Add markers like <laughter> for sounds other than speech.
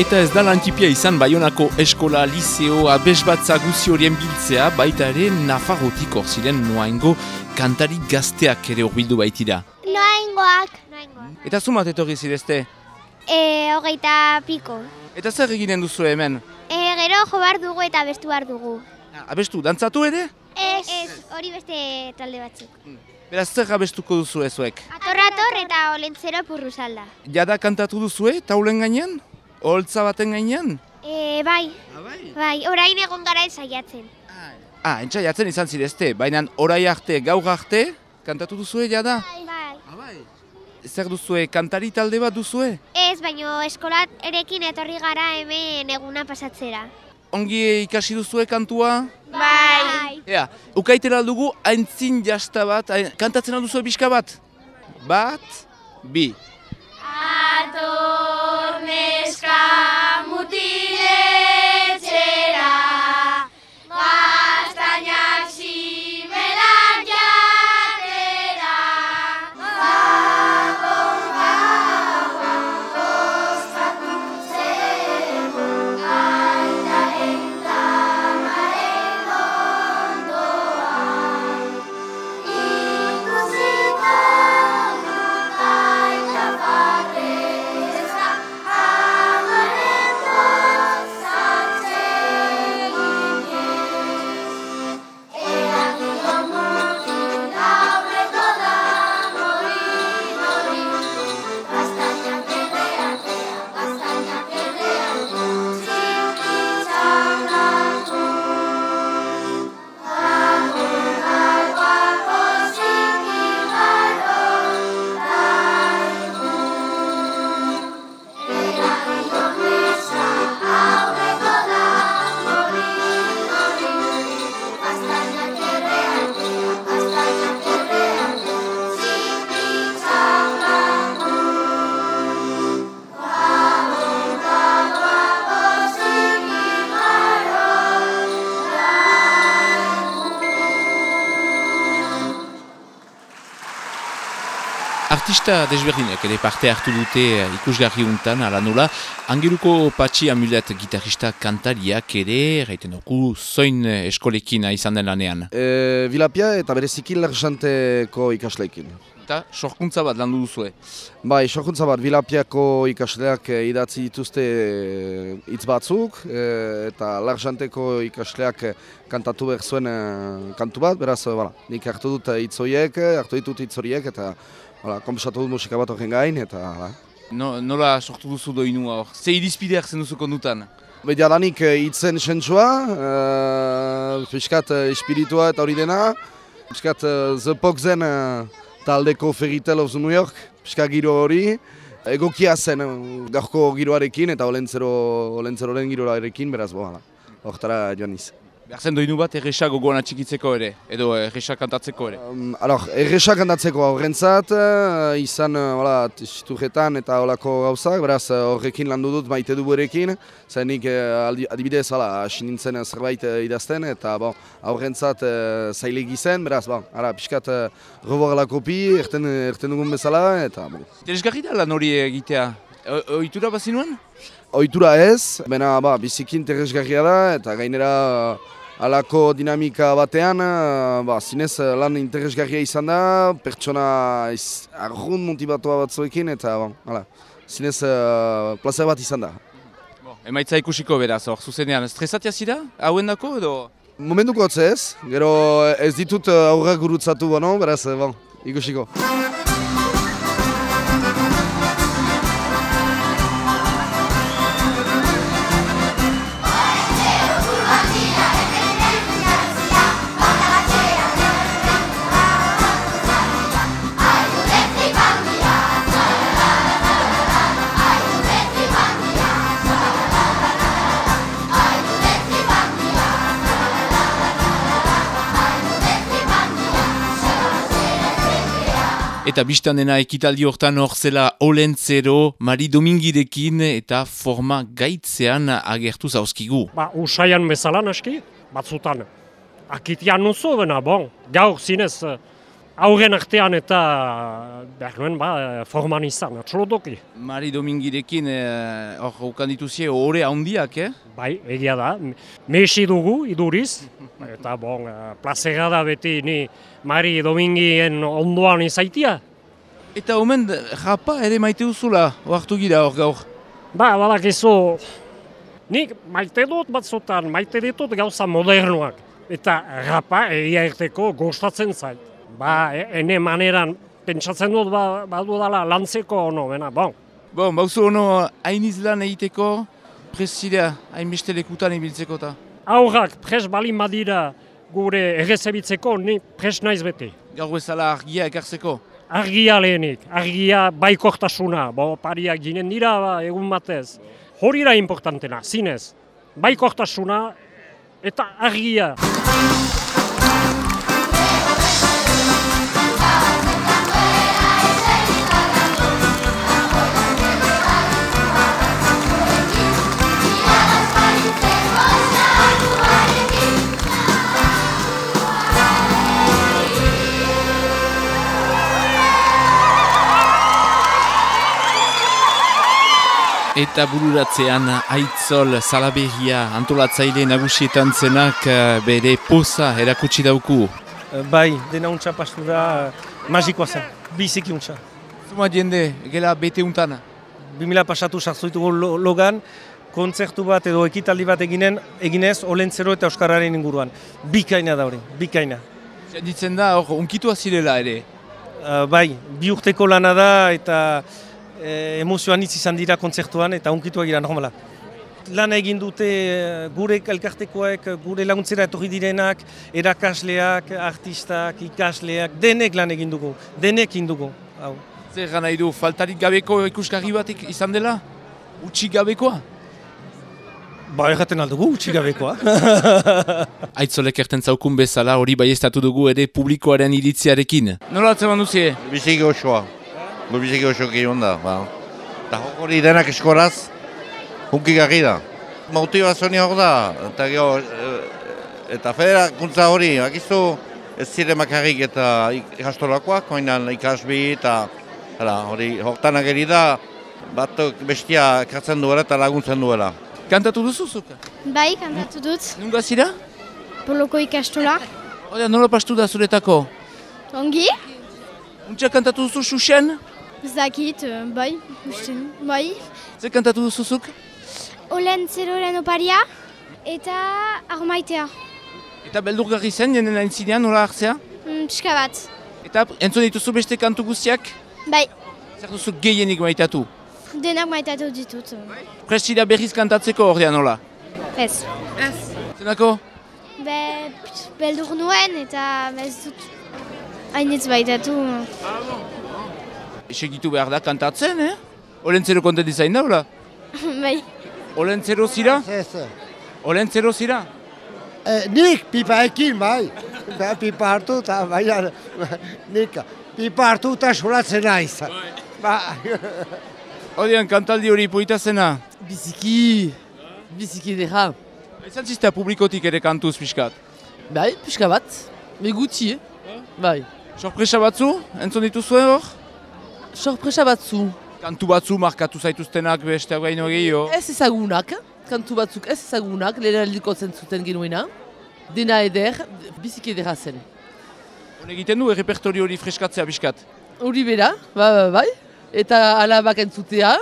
Eta ez da lantipia izan Baionako eskola, liceo, abesbatza guzi horien biltzea, baita ere Nafarrotik ziren noaingo kantari gazteak ere horbildu baitira. Noaingoak. Noaingoak. Eta zumat etorri zirezte? E, hogeita piko. Eta zer eginen duzu hemen? E, gero jo behar dugu eta bestu behar dugu. Abestu, dantzatu ere? Ez. Ez, hori beste talde batzuk. Beraz zer abestuko duzu ezuek? Atorrator eta olentzero purruzalda. Jada kantatu duzue, taulen gainean? Oholtza baten gainean? E, bai, Ah, bai. bai, orain egon gara saiatzen. Ah, entzaiatzen izan zirezte, baina orai arte, gaur arte, kantatu duzue jada? Bai. Ah, bai. Zer duzue, kantari talde bat duzue? Ez, baino eskolat erekin etorri gara hemen eguna pasatzera. Ongi ikasi duzue kantua? Bai. Ea, ukaitera dugu aintzin jasta bat, hain- kantatzen alduzu bizka bat? Bat, bi. Ator neska mutiletxera Artista desberdinek ere parte hartu dute eh, ikusgarri untan, ala nola, Angeluko Patxi Amulet gitarrista kantariak ere, erraiten dugu, zoin eh, eskolekin izan den lanean. E, Vilapia eta bereziki larzanteko ikasleekin. Eta sorkuntza bat landu duzue. Bai, sorkuntza bat, Vilapiako ikasleak idatzi dituzte hitz batzuk, eh, eta larzanteko ikasleak kantatu behar zuen kantu bat, beraz, bala, nik hartu dut hitz horiek, hartu ditut hitz horiek, eta bala, kompensatu dut musika bat horren gain, eta bala. No, nola sortu duzu doinua hor? Ze irizpide hartzen duzu kondutan? Bediadanik eh, hitzen sentsua, uh, fiskat uh, espiritua eta hori dena, fiskat uh, The Pogzen uh, taldeko Fairytale of New York, fiskat giro hori, egokia zen uh, gaurko giroarekin eta olentzero, olentzeroren giroarekin, beraz, bo, hala, hortara joan niz. Behar zen doinu bat erresa gogoan atxikitzeko ere, edo erresa kantatzeko ere. Um, alor, erresak handatzeko aurrentzat, uh, izan uh, hola, txiturretan eta holako gauzak, beraz uh, horrekin landu dut maite du berekin, zenik uh, adibidez hala, nintzen uh, zerbait uh, idazten, eta bon, aurrentzat uh, zailegi zen, beraz, bon, ara, pixkat uh, revoir la kopi, erten, erten dugun bezala, eta bon. Interesgarri da lan hori egitea. Ohitura bazinuen? Ohitura ez, bena ba, biziki interesgarria da, eta gainera uh, alako dinamika batean, uh, ba, zinez uh, lan interesgarria izan da, pertsona iz, arrun motibatua batzuekin, eta bon, hala, zinez uh, plazer bat izan da. Bo, emaitza ikusiko beraz hor, zuzenean. Stresatia zira, hauen dako edo? Momentuko hotz ez, gero ez ditut aurrak gurutzatu, bono, beraz, bon, ikusiko. Eta biztan dena ekitaldi hortan hor zela Olentzero, Mari Domingirekin eta forma gaitzean agertu zauzkigu. Ba, usaian bezala naski, batzutan. Akitian nuzu bena, bon, gaur zinez, eh, aurren artean eta behar nuen ba, forman izan, atxolotoki. Mari Domingirekin eh, hor ukan dituzie ore handiak, eh? Bai, egia da, mesi dugu iduriz, eta bon, eh, plazera da beti ni Mari Domingien ondoan izaitia. Eta omen japa ere maite duzula, oartu gira hor gaur. Ba, badakizu, nik maite dut batzutan, maite ditut gauza modernoak. Eta rapa egia erteko gustatzen zait. Ba, e- ene maneran pentsatzen dut ba, badu dala lantzeko ono, bena, bon. Bon, bauzu ono hain izlan egiteko, presida hainbeste lekutan ibiltzeko eta. Aurrak pres balin badira gure errezebitzeko, ni pres naiz beti. Gaur bezala argia ekartzeko. Argia lehenik, argia baikortasuna, bo pariak ginen dira ba, egun batez. Hori da importantena, zinez. Baikortasuna eta argia. Eta bururatzean aitzol salaberria antolatzaile nagusietan zenak eh, bere poza erakutsi dauku. Bai, dena untxa pastura magikoa zen, biziki untxa. Zuma jende, gela bete untana. 2000 pasatu sartzoitugu lo- logan, kontzertu bat edo ekitaldi bat eginen, eginez Olentzero eta Euskararen inguruan. Bikaina da hori, bikaina. Ditzen da, hor, unkitua zirela ere. Uh, bai, bi urteko lana da eta e, emozioan hitz izan dira kontzertuan eta unkituak gira normala. Lana egin dute eh, gure elkartekoek, gure laguntzera etorri direnak, erakasleak, artistak, ikasleak, denek lan egin dugu, denek egin dugu. Hau. Zer gana nahi du, faltarik gabeko ikusgarri bat ik- izan dela? Utsi gabekoa? Ba, erraten aldugu, utxigabekoa. <laughs> Aitzolek erten zaukun bezala hori baiestatu dugu ere publikoaren iritziarekin. Nola atzeman duzie? Biziki osoa. Du biziki oso gehion da. Ba. Eta hori denak eskoraz, hunki garri da. Motivazioa hor da, eta gero, eh, eta federakuntza hori, bakizu, ez ziren makarrik eta ikastolakoak, oinan ikasbi eta hala, hori hortan ageri da, bat bestia ekartzen duela eta laguntzen duela. Kantatu duzuzuk? Bai, kantatu dut. Nunga zira? Poloko ikastola. Oda, nola pastu da zuretako? Ongi? Untxa kantatu duzu Zakit, bai, usten, bai. Zer kantatu duzuzuk? Olen zeroren oparia eta armaitea. Eta beldurgarri zen, jenden aintzinean, nola hartzea? Mm, Pixka bat. Eta entzun dituzu beste kantu guztiak? Bai, Zer duzu gehienik maitatu? denak maitatu ditut. Prestira berriz kantatzeko ordean nola? Ez. Zenako? Be, beldur nuen eta ez dut hainitz baitatu. Segitu behar da kantatzen, eh? Olentzero kontent izain daula? <laughs> bai. Olentzero zira? Ez, Olentzero zira? eh, nik pipa ekin, bai. Ba, pipa hartu eta baina nik pipa hartu eta solatzen naiz. Ba, Odean kantaldi hori poita zena. Biziki, biziki dira. Ezan ziztea publikotik ere kantuz pixkat. Bai, pixka bat, me gutxi, eh? Bai, Sorpresa batzu, entzun dituzue hor? Sorpresa batzu. Kantu batzu markatu zaituztenak beste gaino gehiago. Ez ezagunak, kantu batzuk ez ezagunak, lehen aldiko zentzuten genuena. Dena eder, biziki edera zen. Hone egiten du errepertorio hori freskatzea pixkat. Hori bera, bai, bai, bai. Eta alabak entzutea,